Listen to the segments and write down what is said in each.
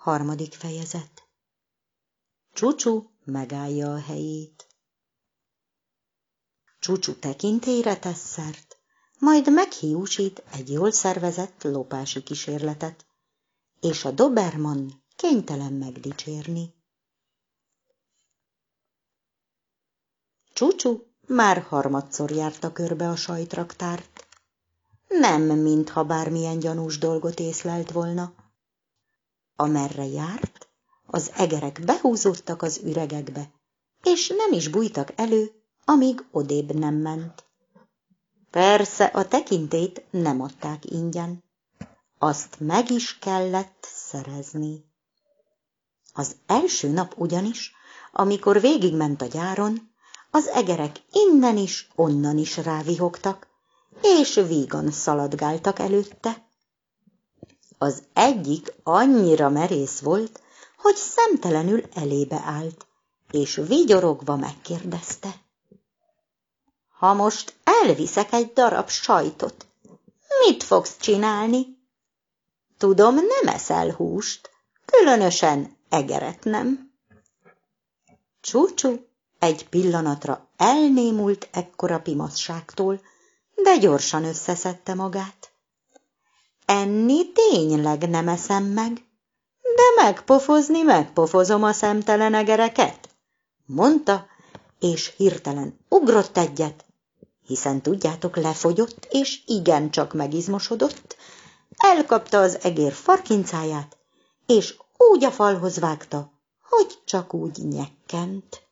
Harmadik fejezet Csúcsú megállja a helyét. Csúcsú tekintélyre tesz szert, majd meghiúsít egy jól szervezett lopási kísérletet, és a Doberman kénytelen megdicsérni. Csúcsú már harmadszor járta körbe a sajtraktárt. Nem, mintha bármilyen gyanús dolgot észlelt volna. Amerre járt, az egerek behúzódtak az üregekbe, és nem is bújtak elő, amíg odébb nem ment. Persze a tekintét nem adták ingyen. Azt meg is kellett szerezni. Az első nap ugyanis, amikor végigment a gyáron, az egerek innen is, onnan is rávihogtak, és vígan szaladgáltak előtte. Az egyik annyira merész volt, hogy szemtelenül elébe állt, és vigyorogva megkérdezte. Ha most elviszek egy darab sajtot, mit fogsz csinálni? Tudom, nem eszel húst, különösen egeret nem. Csúcsú egy pillanatra elnémult ekkora pimaszságtól, de gyorsan összeszedte magát. Enni tényleg nem eszem meg, de megpofozni megpofozom a szemtelen egereket, mondta, és hirtelen ugrott egyet, hiszen tudjátok, lefogyott, és igencsak megizmosodott, elkapta az egér farkincáját, és úgy a falhoz vágta, hogy csak úgy nyekkent.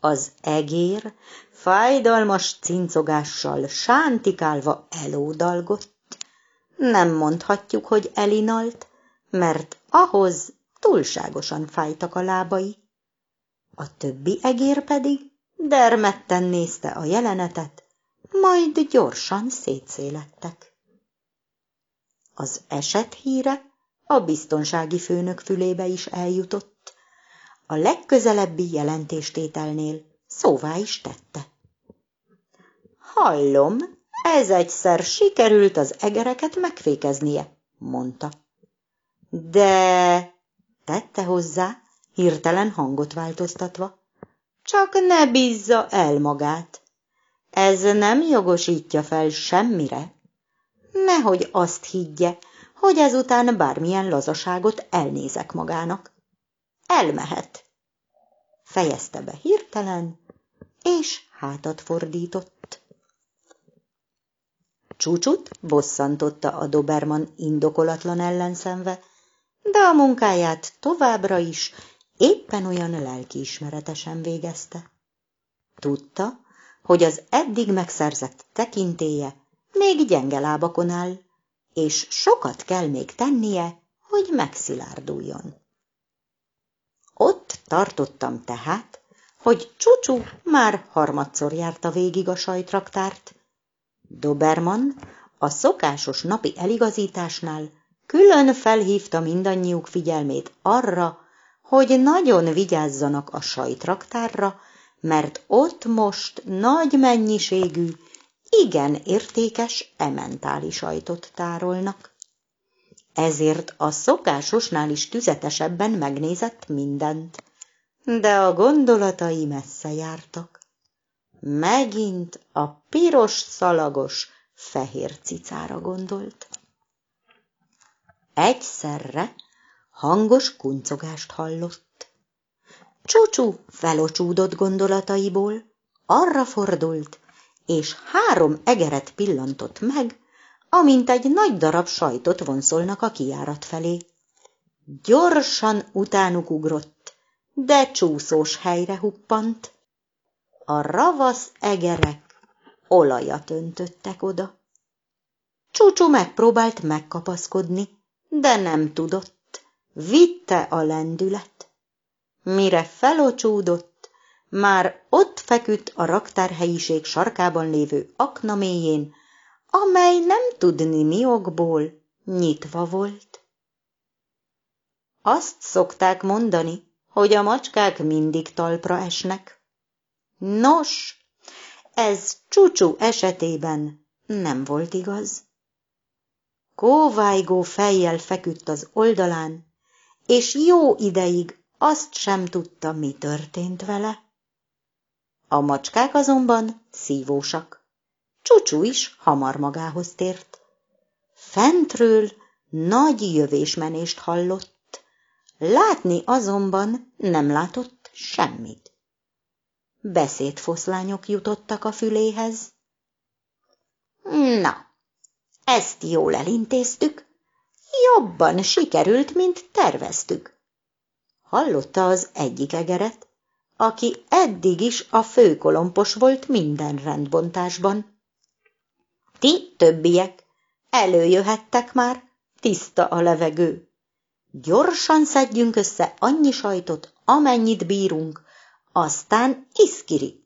Az egér fájdalmas cincogással sántikálva elódalgott. Nem mondhatjuk, hogy elinalt, mert ahhoz túlságosan fájtak a lábai. A többi egér pedig dermedten nézte a jelenetet, majd gyorsan szétszélettek. Az eset híre a biztonsági főnök fülébe is eljutott a legközelebbi jelentéstételnél szóvá is tette. Hallom, ez egyszer sikerült az egereket megfékeznie, mondta. De, tette hozzá, hirtelen hangot változtatva, csak ne bízza el magát. Ez nem jogosítja fel semmire. Nehogy azt higgye, hogy ezután bármilyen lazaságot elnézek magának. Elmehet. Fejezte be hirtelen, és hátat fordított. Csúcsut bosszantotta a Doberman indokolatlan ellenszenve, de a munkáját továbbra is éppen olyan lelkiismeretesen végezte. Tudta, hogy az eddig megszerzett tekintélye még gyenge lábakon áll, és sokat kell még tennie, hogy megszilárduljon. Ott tartottam tehát, hogy Csucsú már harmadszor járta végig a sajtraktárt. Doberman a szokásos napi eligazításnál külön felhívta mindannyiuk figyelmét arra, hogy nagyon vigyázzanak a sajtraktárra, mert ott most nagy mennyiségű, igen értékes ementáli sajtot tárolnak ezért a szokásosnál is tüzetesebben megnézett mindent, de a gondolatai messze jártak. Megint a piros szalagos fehér cicára gondolt. Egyszerre hangos kuncogást hallott. Csúcsú felocsúdott gondolataiból, arra fordult, és három egeret pillantott meg, amint egy nagy darab sajtot vonszolnak a kiárat felé. Gyorsan utánuk ugrott, de csúszós helyre huppant. A ravasz egerek olajat öntöttek oda. Csúcsú megpróbált megkapaszkodni, de nem tudott. Vitte a lendület. Mire felocsúdott, már ott feküdt a raktárhelyiség sarkában lévő akna mélyén, amely nem tudni mi okból nyitva volt. Azt szokták mondani, hogy a macskák mindig talpra esnek. Nos, ez csúcsú esetében nem volt igaz. kóvájgó fejjel feküdt az oldalán, és jó ideig azt sem tudta, mi történt vele. A macskák azonban szívósak. Csúcsú is hamar magához tért. Fentről nagy jövésmenést hallott, látni azonban nem látott semmit. Beszédfoszlányok jutottak a füléhez. Na, ezt jól elintéztük, jobban sikerült, mint terveztük. Hallotta az egyik egeret, aki eddig is a főkolompos volt minden rendbontásban. Ti többiek, előjöhettek már, tiszta a levegő. Gyorsan szedjünk össze annyi sajtot, amennyit bírunk, aztán iszkiri.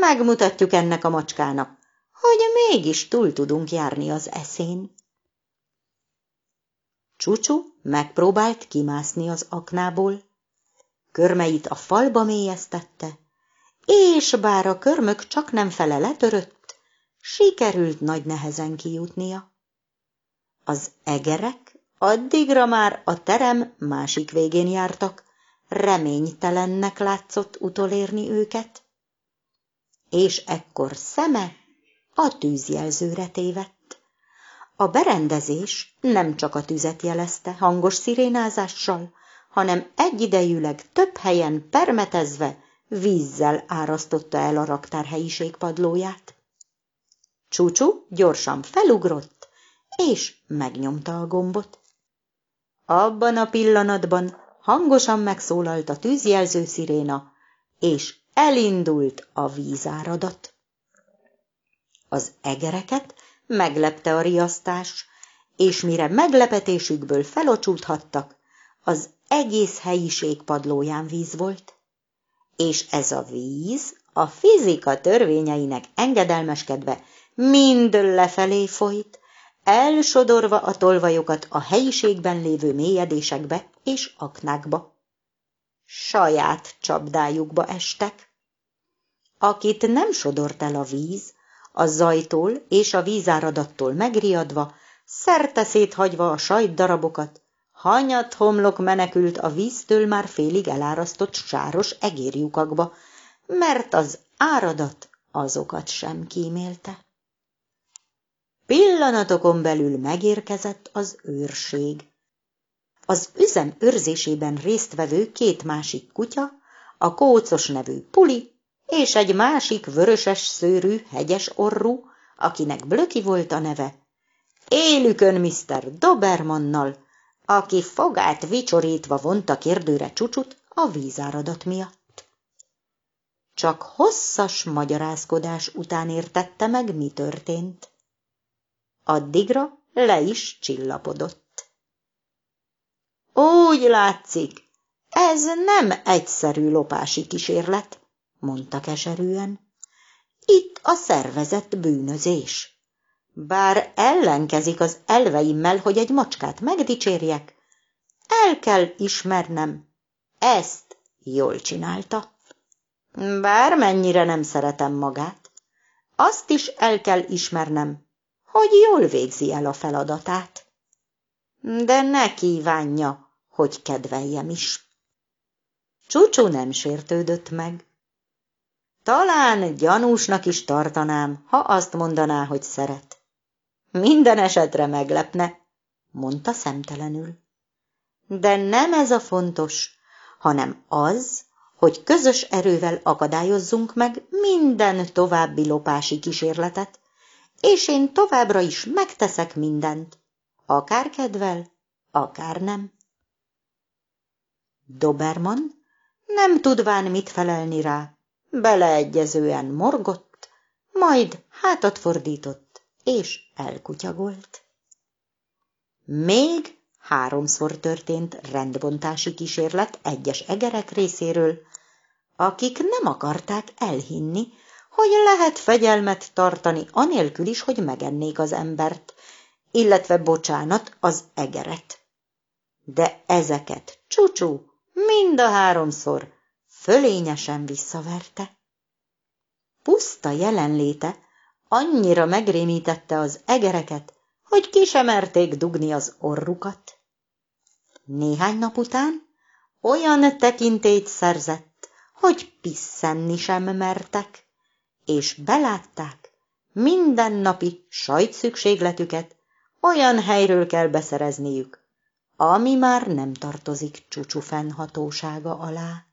Megmutatjuk ennek a macskának, hogy mégis túl tudunk járni az eszén. Csúcsú megpróbált kimászni az aknából, körmeit a falba mélyeztette, és bár a körmök csak nem fele letörött, sikerült nagy nehezen kijutnia. Az egerek addigra már a terem másik végén jártak, reménytelennek látszott utolérni őket, és ekkor szeme a tűzjelzőre tévedt. A berendezés nem csak a tüzet jelezte hangos szirénázással, hanem egyidejűleg több helyen permetezve vízzel árasztotta el a raktárhelyiség padlóját. Csúcsú gyorsan felugrott, és megnyomta a gombot. Abban a pillanatban hangosan megszólalt a tűzjelző sziréna, és elindult a vízáradat. Az egereket meglepte a riasztás, és mire meglepetésükből felocsúthattak, az egész helyiség padlóján víz volt. És ez a víz a fizika törvényeinek engedelmeskedve mind lefelé folyt, elsodorva a tolvajokat a helyiségben lévő mélyedésekbe és aknákba. Saját csapdájukba estek. Akit nem sodort el a víz, a zajtól és a vízáradattól megriadva, szerte széthagyva a sajt darabokat, hanyat homlok menekült a víztől már félig elárasztott sáros egérjukakba, mert az áradat azokat sem kímélte. Pillanatokon belül megérkezett az őrség. Az üzem őrzésében résztvevő két másik kutya, a kócos nevű Puli, és egy másik vöröses szőrű, hegyes orrú, akinek Blöki volt a neve, élükön Mr. Dobermannal, aki fogát vicsorítva vonta kérdőre csúcsut a vízáradat miatt. Csak hosszas magyarázkodás után értette meg, mi történt. Addigra le is csillapodott. Úgy látszik, ez nem egyszerű lopási kísérlet, mondta keserűen. Itt a szervezett bűnözés. Bár ellenkezik az elveimmel, hogy egy macskát megdicsérjek, el kell ismernem, ezt jól csinálta. Bármennyire nem szeretem magát, azt is el kell ismernem, hogy jól végzi el a feladatát. De ne kívánja, hogy kedveljem is. Csúcsú nem sértődött meg. Talán gyanúsnak is tartanám, ha azt mondaná, hogy szeret. Minden esetre meglepne, mondta szemtelenül. De nem ez a fontos, hanem az, hogy közös erővel akadályozzunk meg minden további lopási kísérletet, és én továbbra is megteszek mindent, akár kedvel, akár nem. Doberman nem tudván mit felelni rá, beleegyezően morgott, majd hátat fordított, és elkutyagolt. Még háromszor történt rendbontási kísérlet egyes egerek részéről, akik nem akarták elhinni, hogy lehet fegyelmet tartani anélkül is, hogy megennék az embert, illetve bocsánat, az egeret. De ezeket csúcsú mind a háromszor fölényesen visszaverte. Puszta jelenléte annyira megrémítette az egereket, hogy ki sem merték dugni az orrukat. Néhány nap után olyan tekintélyt szerzett, hogy pisszenni sem mertek, és belátták, mindennapi sajtszükségletüket olyan helyről kell beszerezniük, ami már nem tartozik csúcsú fennhatósága alá.